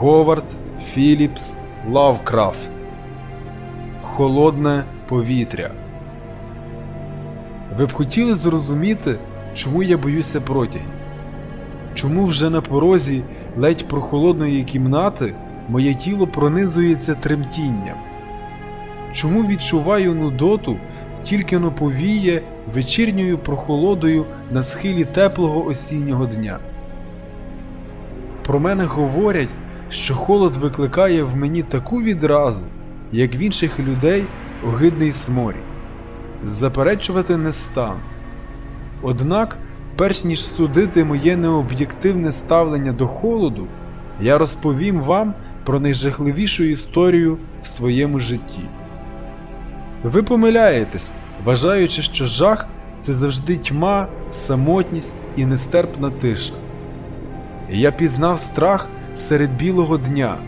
Говард Філіпс Лавкрафт Холодне повітря. Ви б хотіли зрозуміти, чому я боюся протягів? Чому вже на порозі ледь прохолодної кімнати моє тіло пронизується тремтінням? Чому відчуваю нудоту, тільки но повіє вечірньою прохолодою на схилі теплого осіннього дня? Про мене говорять, що холод викликає в мені таку відразу, як в інших людей огидний сморід. Заперечувати не стану. Однак, перш ніж судити моє необ'єктивне ставлення до холоду, я розповім вам про найжахливішу історію в своєму житті. Ви помиляєтесь, вважаючи, що жах це завжди тьма, самотність і нестерпна тиша. Я пізнав страх серед білого дня,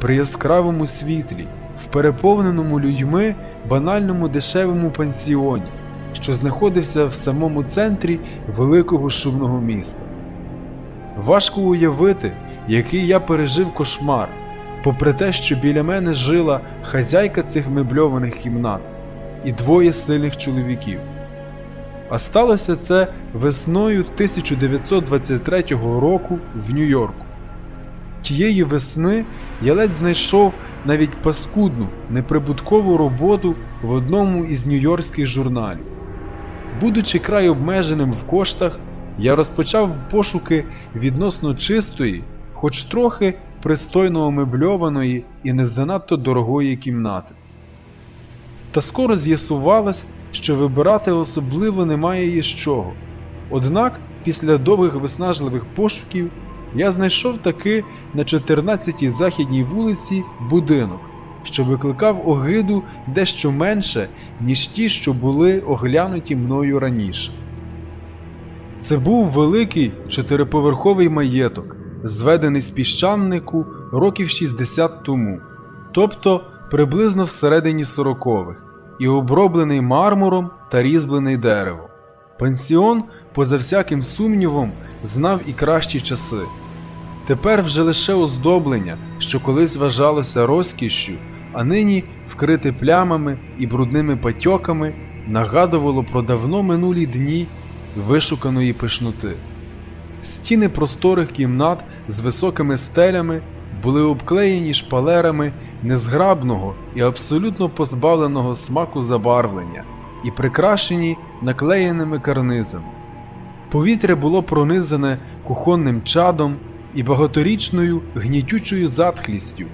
при яскравому світлі, в переповненому людьми банальному дешевому пансіоні, що знаходився в самому центрі великого шумного міста. Важко уявити, який я пережив кошмар, попри те, що біля мене жила хазяйка цих мебльованих кімнат і двоє сильних чоловіків. А сталося це весною 1923 року в Нью-Йорку. Тієї весни я ледь знайшов навіть паскудну, неприбуткову роботу в одному із нью-йоркських журналів. Будучи край обмеженим в коштах, я розпочав пошуки відносно чистої, хоч трохи пристойно омебльованої і не занадто дорогої кімнати. Та скоро з'ясувалось, що вибирати особливо немає із чого. Однак, після довгих виснажливих пошуків, я знайшов таки на 14-й західній вулиці будинок, що викликав огиду дещо менше, ніж ті, що були оглянуті мною раніше. Це був великий чотириповерховий маєток, зведений з піщанику років 60 тому, тобто приблизно всередині сорокових, і оброблений мармуром та різьблений деревом. Пансіон, поза всяким сумнівом, знав і кращі часи. Тепер вже лише оздоблення, що колись вважалося розкішшю, а нині вкрите плямами і брудними патьоками, нагадувало про давно минулі дні вишуканої пишноти. Стіни просторих кімнат з високими стелями були обклеєні шпалерами незграбного і абсолютно позбавленого смаку забарвлення і прикрашені наклеєними карнизами. Повітря було пронизане кухонним чадом і багаторічною гнітючою затхлістю,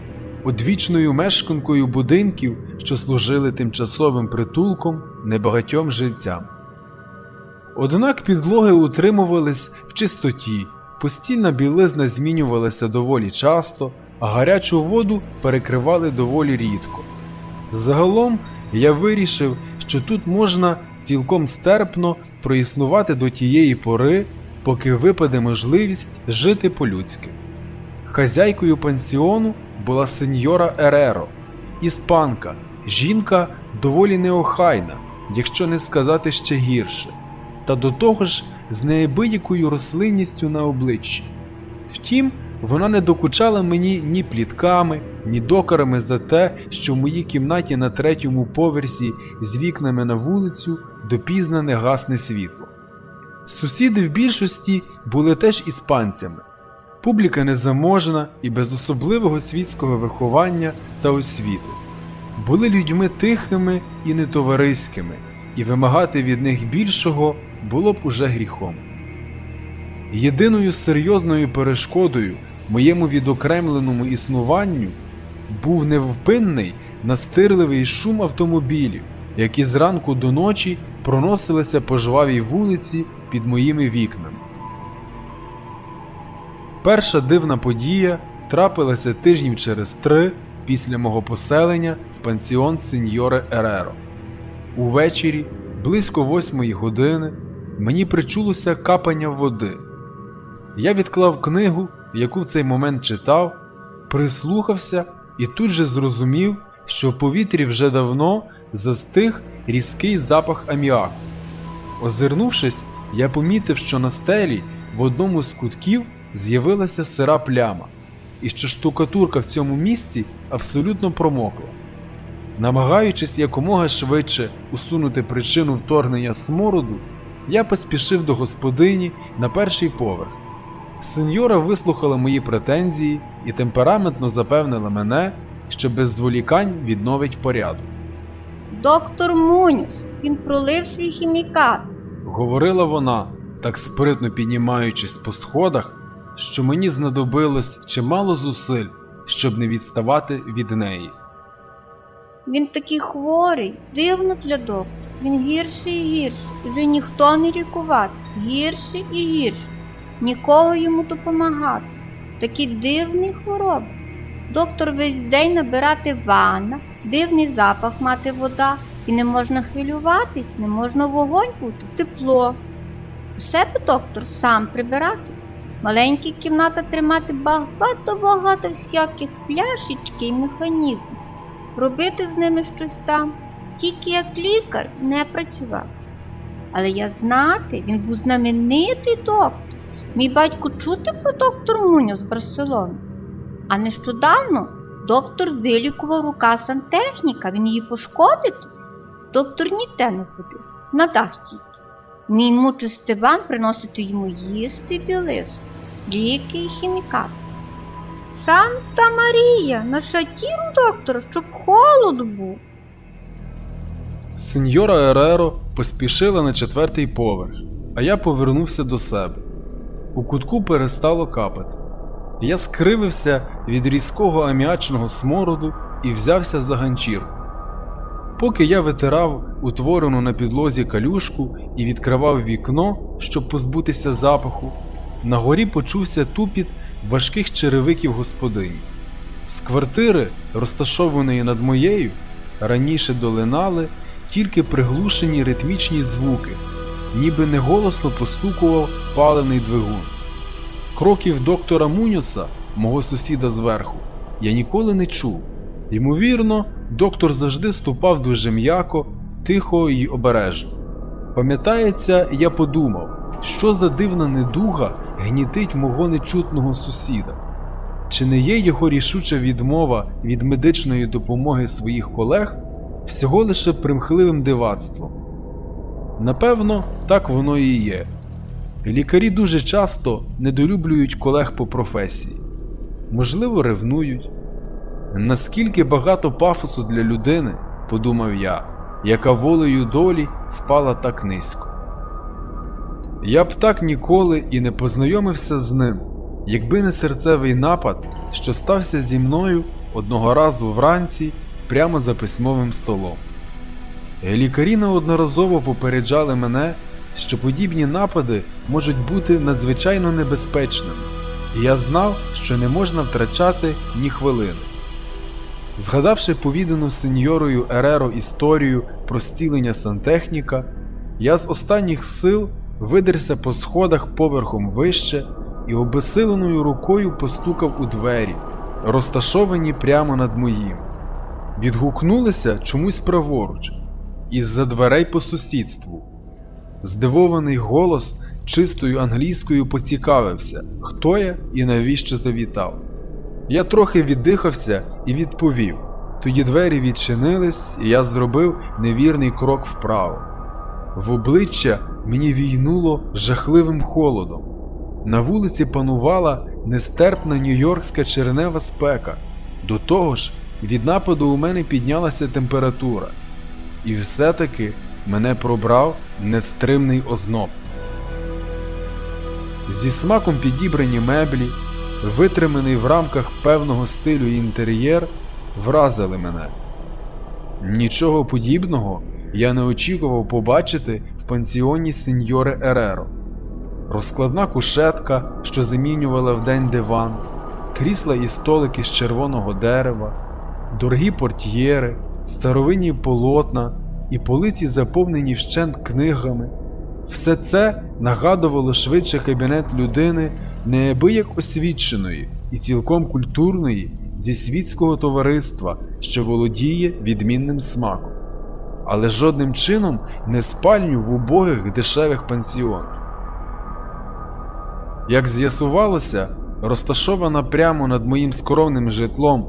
одвічною мешканкою будинків, що служили тимчасовим притулком небагатьом жильцям. Однак підлоги утримувались в чистоті, постільна білизна змінювалася доволі часто, а гарячу воду перекривали доволі рідко. Загалом я вирішив, що тут можна цілком стерпно проіснувати до тієї пори, поки випаде можливість жити по-людськи. Хазяйкою пансіону була сеньора Ереро, іспанка, жінка доволі неохайна, якщо не сказати ще гірше, та до того ж з неабиякою рослинністю на обличчі. Втім, вона не докучала мені ні плітками, ні докарами за те, що в моїй кімнаті на третьому поверсі з вікнами на вулицю допізно не гасне світло. Сусіди в більшості були теж іспанцями. Публіка незаможна і без особливого світського виховання та освіти. Були людьми тихими і нетовариськими, і вимагати від них більшого було б уже гріхом. Єдиною серйозною перешкодою моєму відокремленому існуванню був невпинний настирливий шум автомобілів, які зранку до ночі проносилися по жвавій вулиці під моїми вікнами. Перша дивна подія трапилася тижнів через три після мого поселення в пансіон сеньоре Ереро. Увечері, близько восьмої години, мені причулося капання води. Я відклав книгу, яку в цей момент читав, прислухався і тут же зрозумів, що в повітрі вже давно застиг різкий запах аміаку. Озирнувшись, я помітив, що на стелі в одному з кутків з'явилася сира пляма. і що штукатурка в цьому місці абсолютно промокла. Намагаючись якомога швидше усунути причину вторгнення смороду, я поспішив до господині на перший поверх. Сеньора вислухала мої претензії і темпераментно запевнила мене, що без зволікань відновить порядок. Доктор Мунюс, він пролив свій хімікат. Говорила вона, так спритно піднімаючись по сходах, що мені знадобилось чимало зусиль, щоб не відставати від неї. Він такий хворий, дивно для доктора. Він гірший і гірший. Вже ніхто не лікувати. Гірший і гірший. Нікого йому допомагати. Такі дивні хвороби. Доктор весь день набирати ванна, дивний запах мати вода. І не можна хвилюватись, не можна вогонь бути, тепло. У себе доктор сам прибиратись. Маленькі кімната тримати багато-багато всяких пляшечки і механізмів робити з ними щось там, тільки як лікар не працював. Але я знати, він був знаменитий доктор. Мій батько чути про доктор Муню з Барселони. А нещодавно доктор вилікував рука сантехніка, він її пошкодив. Доктор ніде не ходив, на дах тільки. Мій мучий Степан приносити йому їсти білизну, ліки і хімікати. Санта Марія, нашатім доктора, щоб холод був. Сеньора Ереро поспішила на четвертий поверх, а я повернувся до себе. У кутку перестало капати. Я скривився від різкого аміачного смороду і взявся за ганчірку. Поки я витирав утворену на підлозі калюшку і відкривав вікно, щоб позбутися запаху, на горі почувся тупіт важких черевиків господині. З квартири, розташованої над моєю, раніше долинали тільки приглушені ритмічні звуки, ніби неголосно постукував паливний двигун. Кроків доктора Мунюса, мого сусіда зверху, я ніколи не чув. Ймовірно, доктор завжди ступав дуже м'яко, тихо і обережно. Пам'ятається, я подумав, що за дивна недуга гнітить мого нечутного сусіда. Чи не є його рішуча відмова від медичної допомоги своїх колег всього лише примхливим дивацтвом? Напевно, так воно і є. Лікарі дуже часто недолюблюють колег по професії, можливо, ревнують. Наскільки багато пафосу для людини, подумав я, яка волею долі впала так низько. Я б так ніколи і не познайомився з ним, якби не серцевий напад, що стався зі мною одного разу вранці прямо за письмовим столом. Лікарі неодноразово попереджали мене, що подібні напади можуть бути надзвичайно небезпечними, і я знав, що не можна втрачати ні хвилини. Згадавши повідану сеньорою Ереро історію про стілення сантехніка, я з останніх сил видерся по сходах поверхом вище і обесиленою рукою постукав у двері, розташовані прямо над моїм. Відгукнулися чомусь праворуч, із-за дверей по сусідству. Здивований голос чистою англійською поцікавився, хто я і навіщо завітав. Я трохи віддихався і відповів. Тоді двері відчинились, і я зробив невірний крок вправо. В обличчя мені війнуло жахливим холодом. На вулиці панувала нестерпна нью-йоркська чернева спека. До того ж, від нападу у мене піднялася температура. І все-таки мене пробрав нестримний озноб. Зі смаком підібрані меблі, витриманий в рамках певного стилю інтер'єр, вразили мене. Нічого подібного я не очікував побачити в пансіоні сеньори Ереро. Розкладна кушетка, що замінювала вдень диван, крісла і столики з червоного дерева, дорогі портьєри, старовинні полотна і полиці заповнені вщент книгами. Все це нагадувало швидше кабінет людини неабияк освіченої і цілком культурної зі світського товариства, що володіє відмінним смаком, але жодним чином не спальню в убогих дешевих пансіонах. Як з'ясувалося, розташована прямо над моїм скромним житлом,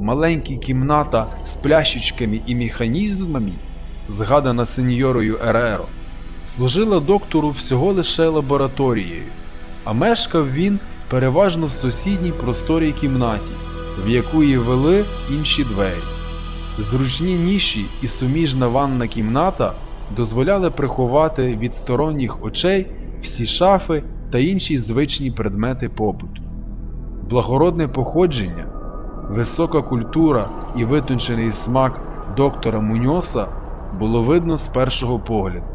маленька кімната з плящичками і механізмами, згадана сеньорою Ереро, служила доктору всього лише лабораторією, а мешкав він переважно в сусідній просторій кімнаті, в яку і вели інші двері. Зручні ніші і суміжна ванна кімната дозволяли приховати від сторонніх очей всі шафи та інші звичні предмети побуту. Благородне походження, висока культура і витончений смак доктора Муньоса було видно з першого погляду.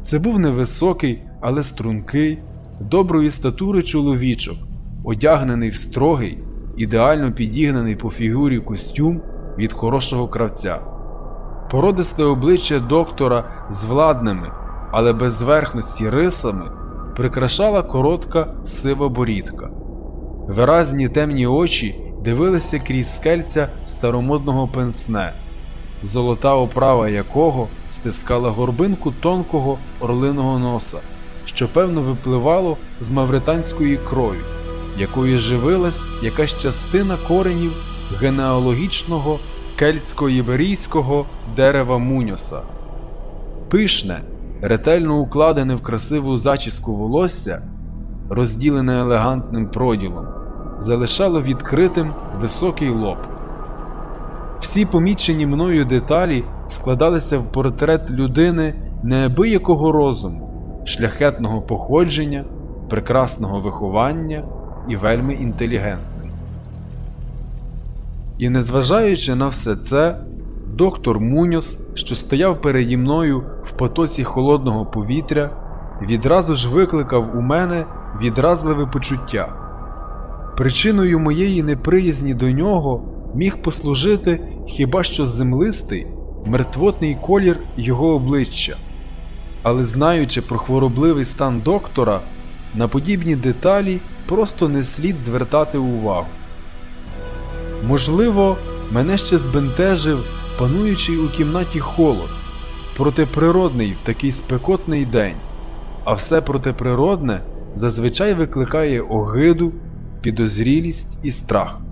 Це був невисокий, але стрункий, доброї статури чоловічок, одягнений в строгий, ідеально підігнаний по фігурі костюм від хорошого кравця. Породисте обличчя доктора з владними, але без зверхності рисами прикрашала коротка сива борідка. Виразні темні очі дивилися крізь скельця старомодного пенсне, золота оправа якого стискала горбинку тонкого орлиного носа, що певно випливало з мавританської крові, якою живилась якась частина коренів генеалогічного кельтсько-іберійського дерева Муньоса. Пишне, ретельно укладене в красиву зачіску волосся, розділене елегантним проділом, залишало відкритим високий лоб. Всі помічені мною деталі складалися в портрет людини неабиякого розуму, шляхетного походження, прекрасного виховання і вельми інтелігентний. І незважаючи на все це, доктор Муньос, що стояв переді мною в потоці холодного повітря, відразу ж викликав у мене відразливе почуття. Причиною моєї неприязні до нього міг послужити хіба що землистий, мертвотний колір його обличчя, але знаючи про хворобливий стан доктора, на подібні деталі просто не слід звертати увагу. Можливо, мене ще збентежив пануючий у кімнаті холод, протиприродний в такий спекотний день, а все протиприродне зазвичай викликає огиду, підозрілість і страх.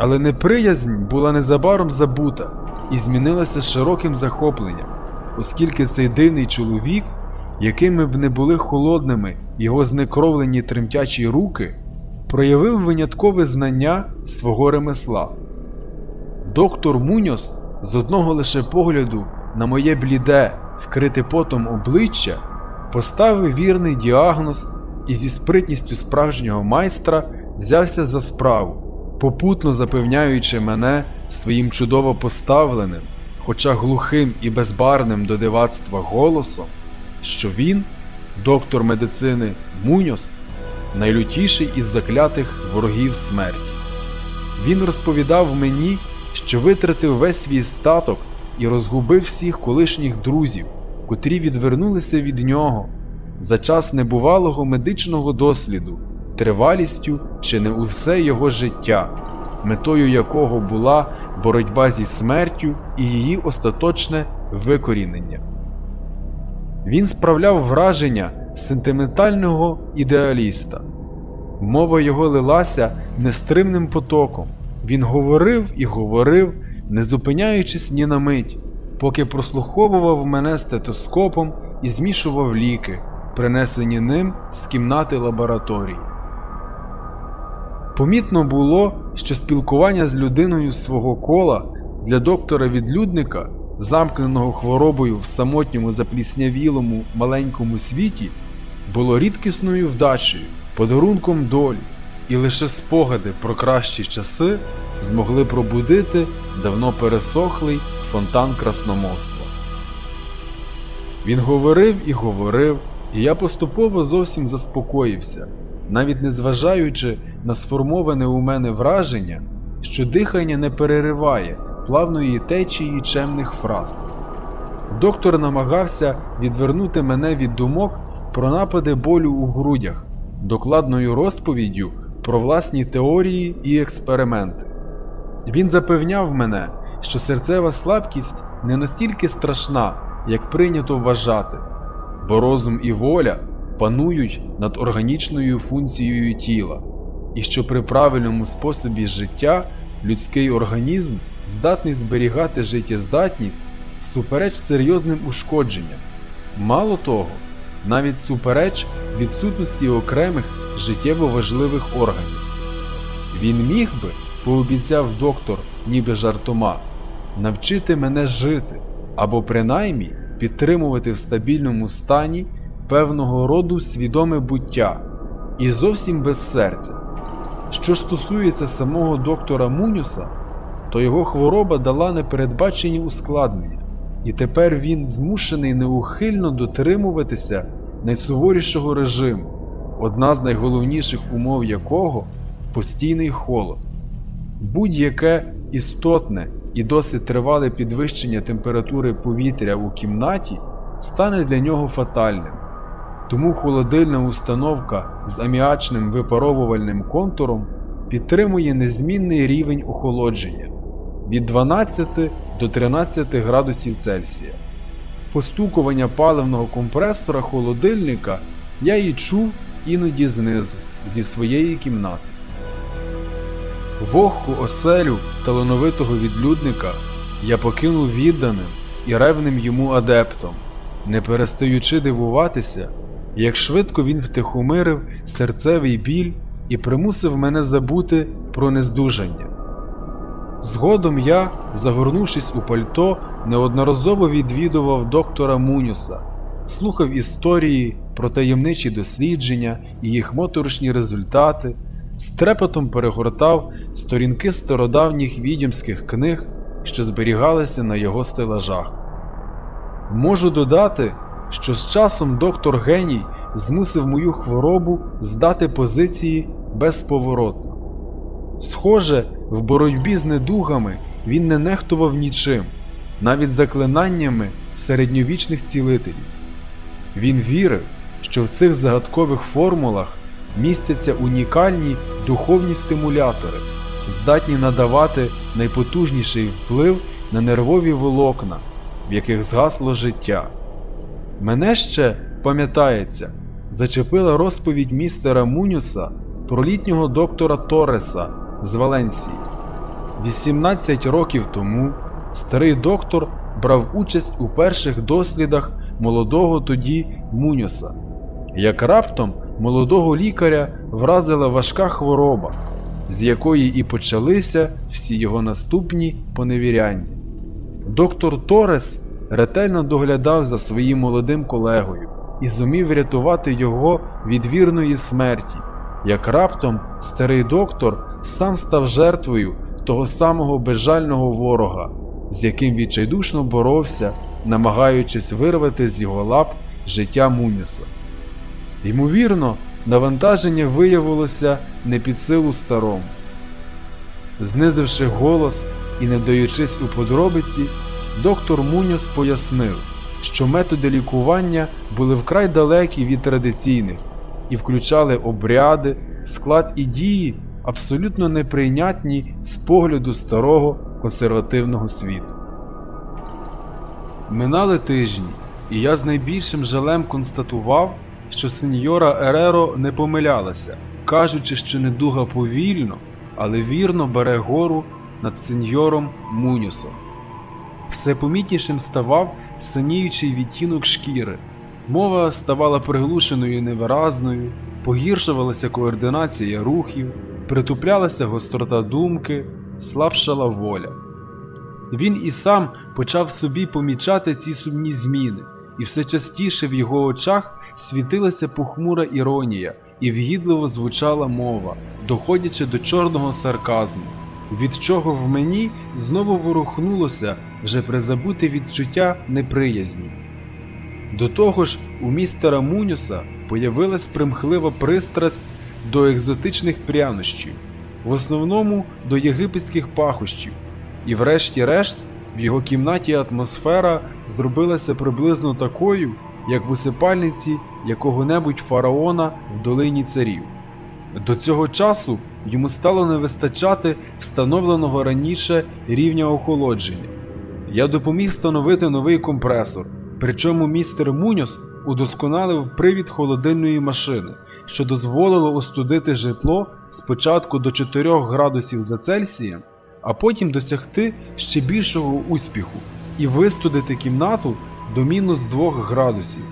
Але неприязнь була незабаром забута і змінилася широким захопленням, оскільки цей дивний чоловік, якими б не були холодними його знекровлені тремтячі руки, проявив виняткове знання свого ремесла. Доктор Муньос з одного лише погляду на моє бліде, вкрите потом обличчя, поставив вірний діагноз і зі спритністю справжнього майстра взявся за справу, попутно запевняючи мене своїм чудово поставленим, хоча глухим і безбарним до дивацтва голосом, що він, доктор медицини Муньос, найлютіший із заклятих ворогів смерті. Він розповідав мені, що витратив весь свій статок і розгубив всіх колишніх друзів, котрі відвернулися від нього за час небувалого медичного досліду, тривалістю чи не у все його життя, метою якого була боротьба зі смертю і її остаточне викорінення. Він справляв враження сентиментального ідеаліста. Мова його лилася нестримним потоком. Він говорив і говорив, не зупиняючись ні на мить, поки прослуховував мене стетоскопом і змішував ліки, принесені ним з кімнати лабораторії. Помітно було, що спілкування з людиною свого кола для доктора-відлюдника, замкненого хворобою в самотньому запліснявілому маленькому світі, було рідкісною вдачею, подарунком долі, і лише спогади про кращі часи змогли пробудити давно пересохлий фонтан красномовства. Він говорив і говорив, і я поступово зовсім заспокоївся, навіть не зважаючи на сформоване у мене враження, що дихання не перериває плавної течії чемних фраз. Доктор намагався відвернути мене від думок про напади болю у грудях, докладною розповіддю про власні теорії і експерименти. Він запевняв мене, що серцева слабкість не настільки страшна, як прийнято вважати, бо розум і воля панують над органічною функцією тіла, і що при правильному способі життя людський організм здатний зберігати життєздатність супереч серйозним ушкодженням. Мало того, навіть супереч відсутності окремих життєво важливих органів. Він міг би, пообіцяв доктор, ніби жартома, навчити мене жити або принаймні підтримувати в стабільному стані певного роду свідоме буття і зовсім без серця. Що ж стосується самого доктора Мунюса, то його хвороба дала непередбачені ускладнення, і тепер він змушений неухильно дотримуватися найсуворішого режиму, одна з найголовніших умов якого постійний холод. Будь-яке істотне і досить тривале підвищення температури повітря у кімнаті стане для нього фатальним. Тому холодильна установка з аміачним випаровувальним контуром підтримує незмінний рівень охолодження від 12 до 13 градусів Цельсія. Постукування паливного компресора холодильника я і чув іноді знизу, зі своєї кімнати. Вогку оселю талановитого відлюдника я покинув відданим і ревним йому адептом, не перестаючи дивуватися, як швидко він втихомирив серцевий біль і примусив мене забути про нездужання. Згодом я, загорнувшись у пальто, неодноразово відвідував доктора Мунюса, слухав історії про таємничі дослідження і їх моторошні результати, з перегортав сторінки стародавніх відьомських книг, що зберігалися на його стелажах. Можу додати, що з часом доктор Геній змусив мою хворобу здати позиції безповоротно. Схоже, в боротьбі з недугами він не нехтував нічим, навіть заклинаннями середньовічних цілителів. Він вірив, що в цих загадкових формулах містяться унікальні духовні стимулятори, здатні надавати найпотужніший вплив на нервові волокна, в яких згасло життя. Мене ще, пам'ятається, зачепила розповідь містера Мунюса про літнього доктора Тореса з Валенсії. 18 років тому старий доктор брав участь у перших дослідах молодого тоді Мунюса. Як раптом молодого лікаря вразила важка хвороба, з якої і почалися всі його наступні поневіряння. Доктор Торес ретельно доглядав за своїм молодим колегою і зумів врятувати його від вірної смерті, як раптом старий доктор сам став жертвою того самого безжального ворога, з яким відчайдушно боровся, намагаючись вирвати з його лап життя Муніса. Ймовірно, навантаження виявилося не під силу старому. Знизивши голос і не даючись у подробиці, доктор Муніс пояснив, що методи лікування були вкрай далекі від традиційних і включали обряди, склад і дії абсолютно неприйнятні з погляду старого консервативного світу. Минали тижні, і я з найбільшим жалем констатував, що сеньора Ереро не помилялася, кажучи, що недуга повільно, але вірно бере гору над сеньором Мунюсом. Все помітнішим ставав синіючий відтінок шкіри. Мова ставала приглушеною і невиразною, погіршувалася координація рухів, притуплялася гострота думки, слабшала воля. Він і сам почав собі помічати ці сумні зміни, і все частіше в його очах світилася похмура іронія і вгідливо звучала мова, доходячи до чорного сарказму, від чого в мені знову ворухнулося вже призабуте відчуття неприязні. До того ж, у містера Мунюса появилась примхлива пристрасть до екзотичних прянощів, в основному до єгипетських пахощів, і, врешті-решт, в його кімнаті атмосфера зробилася приблизно такою, як в усипальниці якого-небудь фараона в долині царів. До цього часу йому стало не вистачати встановленого раніше рівня охолодження. Я допоміг встановити новий компресор, причому містер Муньос удосконалив привід холодильної машини, що дозволило остудити житло спочатку до 4 градусів за Цельсієм, а потім досягти ще більшого успіху і вистудити кімнату до мінус 2 градусів.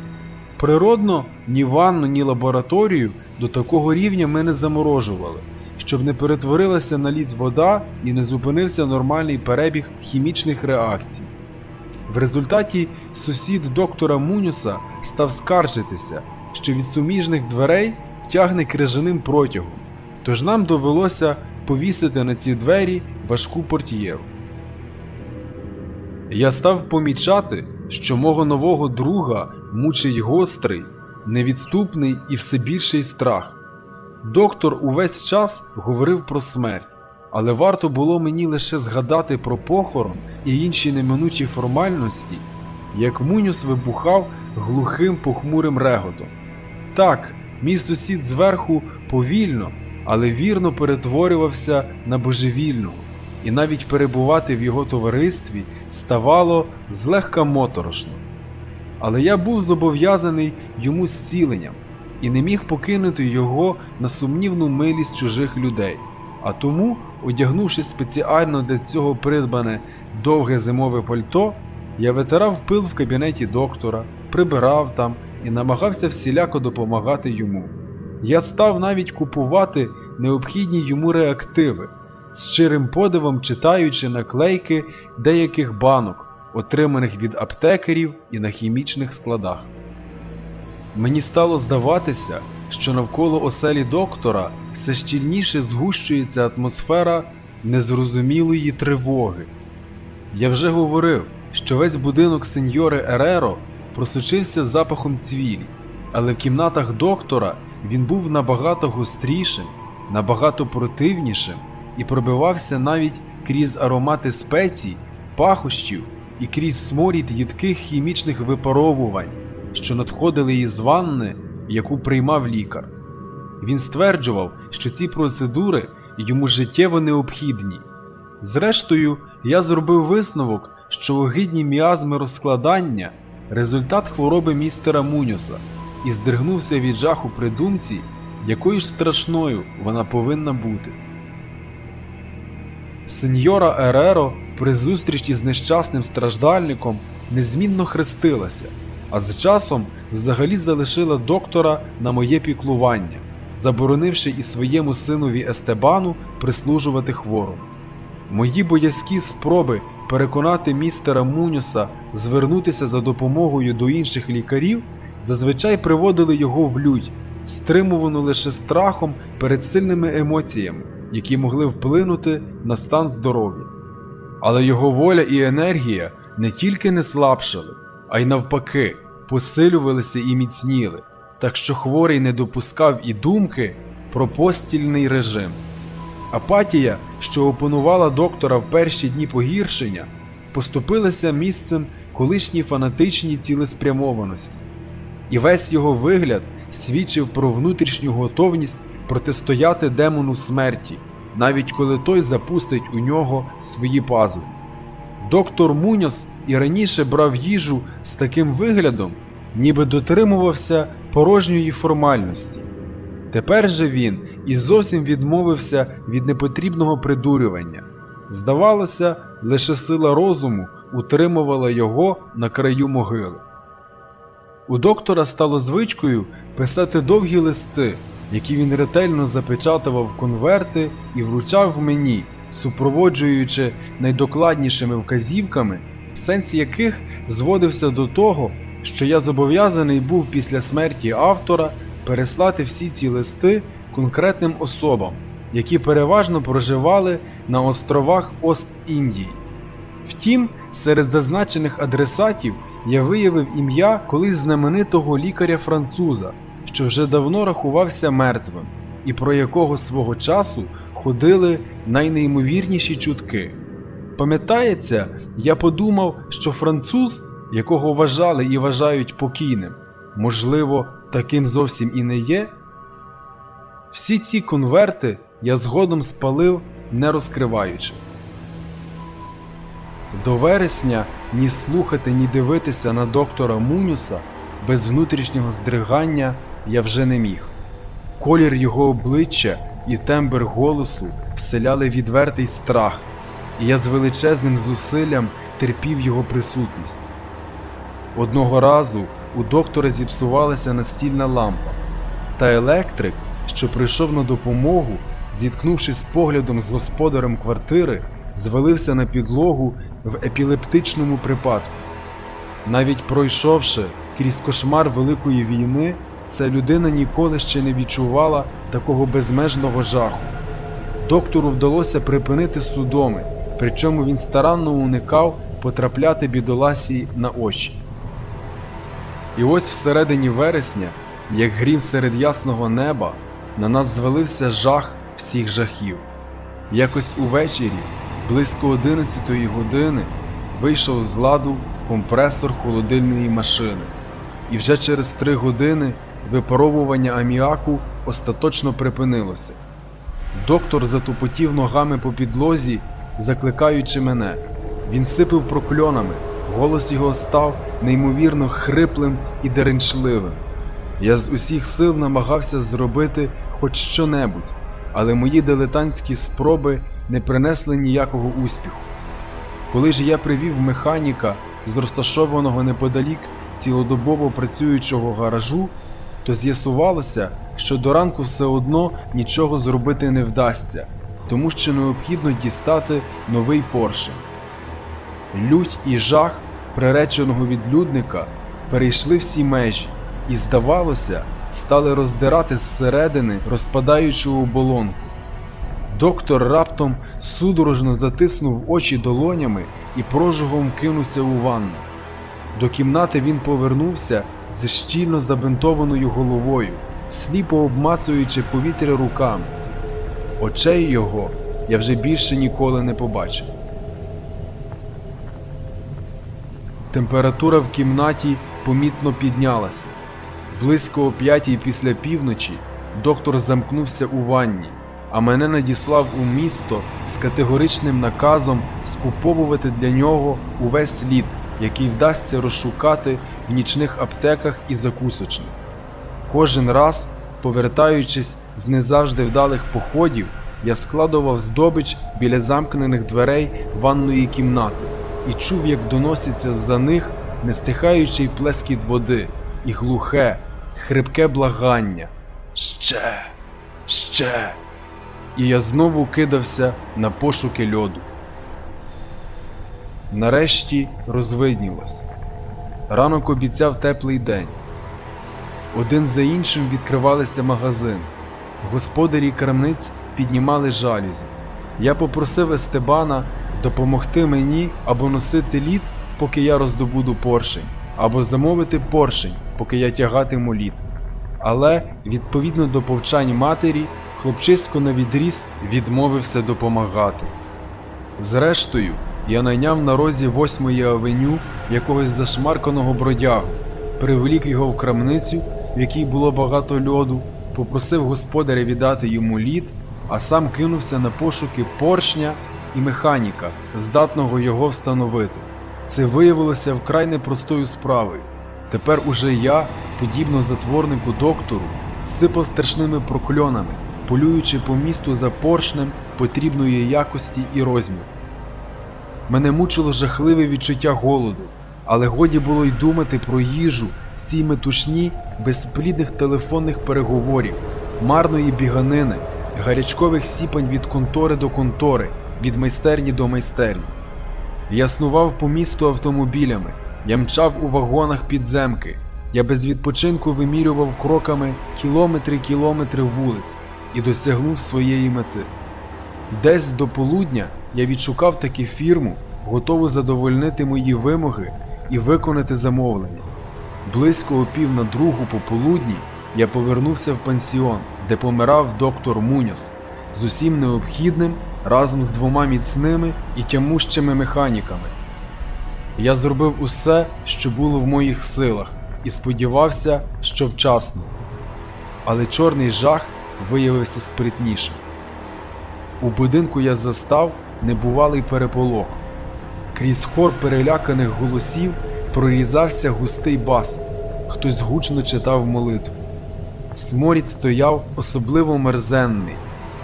Природно, ні ванну, ні лабораторію до такого рівня ми не заморожували, щоб не перетворилася на лід вода і не зупинився нормальний перебіг хімічних реакцій. В результаті сусід доктора Мунюса став скаржитися, що від суміжних дверей тягне крижаним протягом, тож нам довелося повісити на ці двері важку портьєру. Я став помічати, що мого нового друга мучить гострий, невідступний і все більший страх. Доктор увесь час говорив про смерть, але варто було мені лише згадати про похорон і інші неминучі формальності, як Мунюс вибухав глухим похмурим реготом. Так, мій сусід зверху повільно, але вірно перетворювався на божевільного, і навіть перебувати в його товаристві ставало злегка моторошно. Але я був зобов'язаний йому зціленням і не міг покинути його на сумнівну милість чужих людей. А тому, одягнувши спеціально для цього придбане довге зимове пальто, я витирав пил в кабінеті доктора, прибирав там і намагався всіляко допомагати йому. Я став навіть купувати необхідні йому реактиви, з щирим подивом читаючи наклейки деяких банок, отриманих від аптекарів і на хімічних складах. Мені стало здаватися, що навколо оселі доктора все щільніше згущується атмосфера незрозумілої тривоги. Я вже говорив, що весь будинок сеньори Ереро просочився запахом цвілі, але в кімнатах доктора він був набагато гострішим, набагато противнішим і пробивався навіть крізь аромати спецій, пахощів і крізь сморід їдких хімічних випаровувань, що надходили із ванни, яку приймав лікар. Він стверджував, що ці процедури йому життєво необхідні. Зрештою, я зробив висновок, що огидні міазми розкладання результат хвороби містера Муньоса і здригнувся від жаху при думці, якою ж страшною вона повинна бути. Сеньора Ереро при зустрічі з нещасним страждальником незмінно хрестилася, а з часом взагалі залишила доктора на моє піклування, заборонивши і своєму синові Естебану прислужувати хворому. Мої боязкі спроби переконати містера Мунюса звернутися за допомогою до інших лікарів зазвичай приводили його в лють, стримувану лише страхом перед сильними емоціями, які могли вплинути на стан здоров'я. Але його воля і енергія не тільки не слабшали, а й навпаки, посилювалися і міцніли, так що хворий не допускав і думки про постільний режим. Апатія, що опанувала доктора в перші дні погіршення, поступилася місцем колишній фанатичній цілеспрямованості, і весь його вигляд свідчив про внутрішню готовність протистояти демону смерті, навіть коли той запустить у нього свої пазухи. Доктор Муньос і раніше брав їжу з таким виглядом, ніби дотримувався порожньої формальності. Тепер же він і зовсім відмовився від непотрібного придурювання. Здавалося, лише сила розуму утримувала його на краю могили. У доктора стало звичкою писати довгі листи, які він ретельно запечатував в конверти і вручав мені, супроводжуючи найдокладнішими вказівками, сенс яких зводився до того, що я зобов'язаний був після смерті автора переслати всі ці листи конкретним особам, які переважно проживали на островах Ост-Індії. Втім, серед зазначених адресатів я виявив ім'я колись знаменитого лікаря-француза, що вже давно рахувався мертвим, і про якого свого часу ходили найнеймовірніші чутки. Пам'ятається, я подумав, що француз, якого вважали і вважають покійним, можливо, таким зовсім і не є. Всі ці конверти я згодом спалив, не розкриваючи. До вересня ні слухати, ні дивитися на доктора Мунюса без внутрішнього здригання я вже не міг. Колір його обличчя і тембр голосу вселяли відвертий страх, і я з величезним зусиллям терпів його присутність. Одного разу у доктора зіпсувалася настільна лампа, та електрик, що прийшов на допомогу, зіткнувшись поглядом з господарем квартири, звалився на підлогу в епілептичному припадку. Навіть пройшовши крізь кошмар Великої війни, ця людина ніколи ще не відчувала такого безмежного жаху. Доктору вдалося припинити судоми, причому він старанно уникав потрапляти бідоласі на очі. І ось всередині вересня, як грім серед ясного неба, на нас звалився жах всіх жахів. Якось увечері, близько 11-ї години, вийшов з ладу компресор холодильної машини, і вже через три години випаровування аміаку остаточно припинилося. Доктор затупотів ногами по підлозі, закликаючи мене. Він сипив прокльонами, голос його став неймовірно хриплим і деренчливим. Я з усіх сил намагався зробити хоч що-небудь, але мої дилетантські спроби не принесли ніякого успіху. Коли ж я привів механіка з розташованого неподалік цілодобово працюючого гаражу, то з'ясувалося, що до ранку все одно нічого зробити не вдасться, тому що необхідно дістати новий поршень. Лють і жах приреченого відлюдника перейшли всі межі і, здавалося, стали роздирати зсередини розпадаючу оболонку. Доктор раптом судорожно затиснув очі долонями і прожогом кинувся у ванну. До кімнати він повернувся з щільно забинтованою головою, сліпо обмацуючи повітря руками. Очей його я вже більше ніколи не побачив. Температура в кімнаті помітно піднялася. Близько о п'ятій після півночі доктор замкнувся у ванні, а мене надіслав у місто з категоричним наказом скуповувати для нього увесь слід, який вдасться розшукати в нічних аптеках і закусочних. Кожен раз, повертаючись з не завжди вдалих походів, я складував здобич біля замкнених дверей ванної кімнати і чув, як доноситься за них нестихаючий плескіт води і глухе, хрипке благання. Ще, ще. І я знову кидався на пошуки льоду. Нарешті розвиднілось. Ранок обіцяв теплий день. Один за іншим відкривалися магазини. Господарі крамниць піднімали жалюзі. Я попросив Естебана допомогти мені або носити лід, поки я роздобуду поршень, або замовити поршень, поки я тягатиму лід. Але, відповідно до повчань матері, хлопчисько на відріз відмовився допомагати. Зрештою, я найняв на розі 8-ї авеню якогось зашмарканого бродягу, привелік його в крамницю, в якій було багато льоду, попросив господаря віддати йому лід, а сам кинувся на пошуки поршня і механіка, здатного його встановити. Це виявилося вкрай непростою справою. Тепер уже я, подібно затворнику доктору, сипав страшними прокльонами, полюючи по місту за поршнем потрібної якості і розміру. Мене мучило жахливе відчуття голоду, але годі було й думати про їжу в цій метушні безплідних телефонних переговорів, марної біганини, гарячкових сіпань від контори до контори, від майстерні до майстерні. Я снував по місту автомобілями, я мчав у вагонах підземки, я без відпочинку вимірював кроками кілометри кілометри вулиць і досягнув своєї мети. Десь до полудня я відшукав таки фірму, готову задовольнити мої вимоги і виконати замовлення. Близько о пів на другу пополудні я повернувся в пансіон, де помирав доктор Муньос з усім необхідним разом з двома міцними і тямущими механіками. Я зробив усе, що було в моїх силах, і сподівався, що вчасно. Але чорний жах виявився спритнішим. У будинку я застав небувалий переполох. Крізь хор переляканих голосів прорізався густий бас. хтось гучно читав молитву. Сморід стояв особливо мерзенний,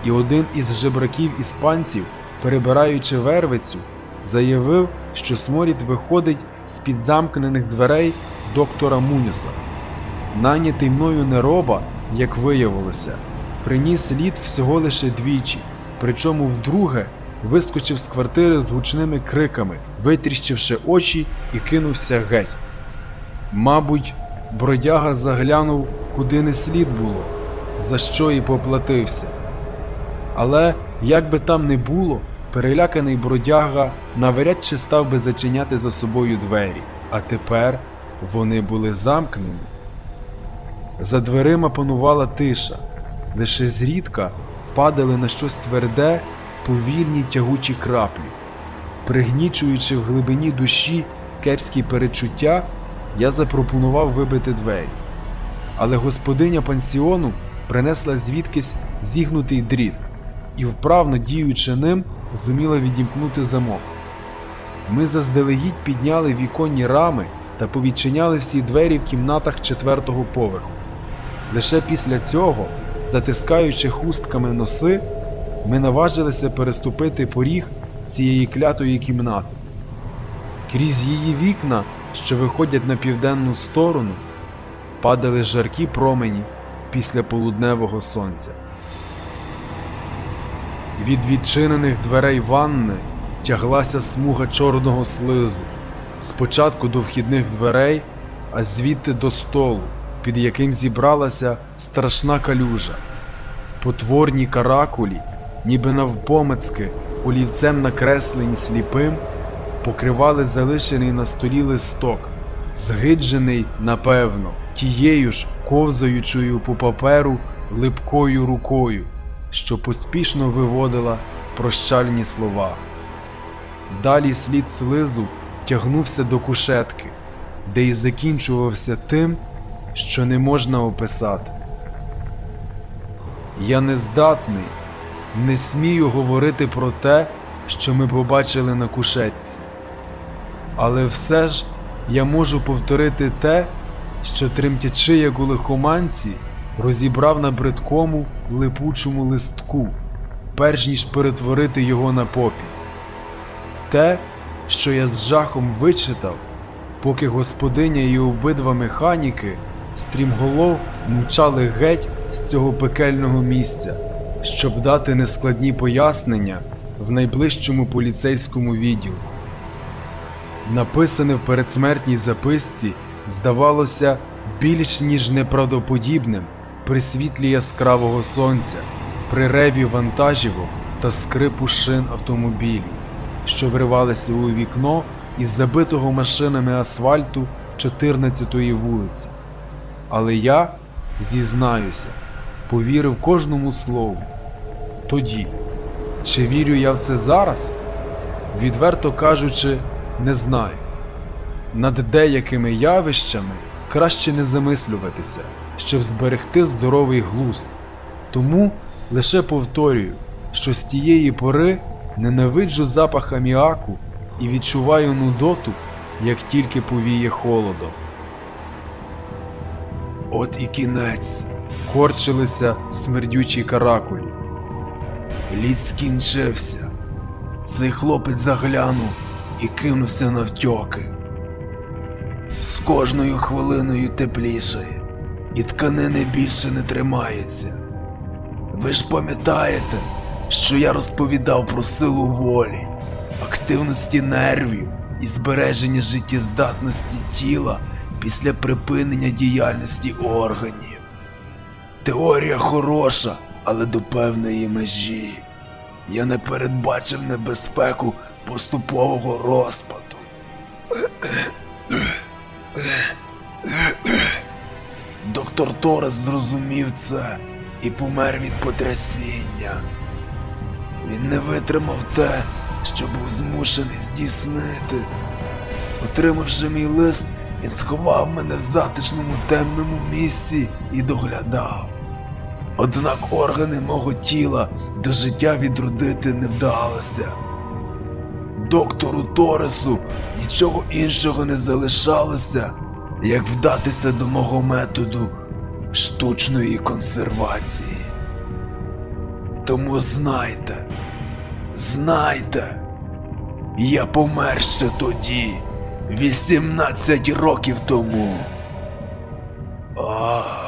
і один із жебраків іспанців, перебираючи вервицю, заявив, що сморід виходить з-під замкнених дверей доктора Муніса. Нанятий мною нероба, як виявилося, приніс лід всього лише двічі, причому вдруге вискочив з квартири з гучними криками, витріщивши очі і кинувся геть. Мабуть, бродяга заглянув, куди не слід було, за що і поплатився. Але, як би там не було, переляканий бродяга навряд чи став би зачиняти за собою двері, а тепер вони були замкнені. За дверима панувала тиша, лише зрідка падали на щось тверде, повільні тягучі краплі. Пригнічуючи в глибині душі кепські перечуття, я запропонував вибити двері. Але господиня пансіону принесла звідкись зігнутий дріт і, вправно діючи ним, зуміла відімкнути замок. Ми заздалегідь підняли віконні рами та повідчиняли всі двері в кімнатах четвертого поверху. Лише після цього, затискаючи хустками носи, ми наважилися переступити поріг цієї клятої кімнати. Крізь її вікна, що виходять на південну сторону, падали жаркі промені після полудневого сонця. Від відчинених дверей ванни тяглася смуга чорного слизу, спочатку до вхідних дверей, а звідти до столу, під яким зібралася страшна калюжа. Потворні каракулі, ніби навпомацьки, олівцем накреслені сліпим, покривали залишений на столі листок, згиджений, напевно, тією ж ковзаючою по паперу липкою рукою, що поспішно виводила прощальні слова. Далі слід слизу тягнувся до кушетки, де й закінчувався тим, що не можна описати. Я не здатний, не смію говорити про те, що ми побачили на кушетці. Але все ж я можу повторити те, що тремтячи як у лихоманці, розібрав на бридкому липучому листку, перш ніж перетворити його на попіл. Те, що я з жахом вичитав, поки господиня і обидва механіки стрімголов мчали геть з цього пекельного місця, щоб дати нескладні пояснення в найближчому поліцейському відділу. Написане в передсмертній записці здавалося більш ніж неправдоподібним при світлі яскравого сонця, при реві вантажівок та скрипу шин автомобілів, що вривалися у вікно із забитого машинами асфальту 14-ї вулиці. Але я, зізнаюся, повірив кожному слову. Тоді, чи вірю я в це зараз? Відверто кажучи, не знаю. Над деякими явищами краще не замислюватися, щоб зберегти здоровий глузд. Тому лише повторюю, що з тієї пори ненавиджу запах аміаку і відчуваю нудоту, як тільки повіє холодом. От і кінець, корчилися смердючі каракулі. Лід скінчився. Цей хлопець заглянув і кинувся навтьоки. З кожною хвилиною теплішає, і тканини більше не тримаються. Ви ж пам'ятаєте, що я розповідав про силу волі, активності нервів і збереження життєздатності тіла після припинення діяльності органів. Теорія хороша, але до певної межі. Я не передбачив небезпеку поступового розпаду. Доктор Торес зрозумів це і помер від потрясіння. Він не витримав те, що був змушений здійснити. Отримавши мій лист, він сховав мене в затишному темному місці і доглядав. Однак органи мого тіла до життя відродити не вдалося. Доктору Торесу нічого іншого не залишалося, як вдатися до мого методу штучної консервації. Тому знайте, знайте, я помер ще тоді, 18 років тому. Ах.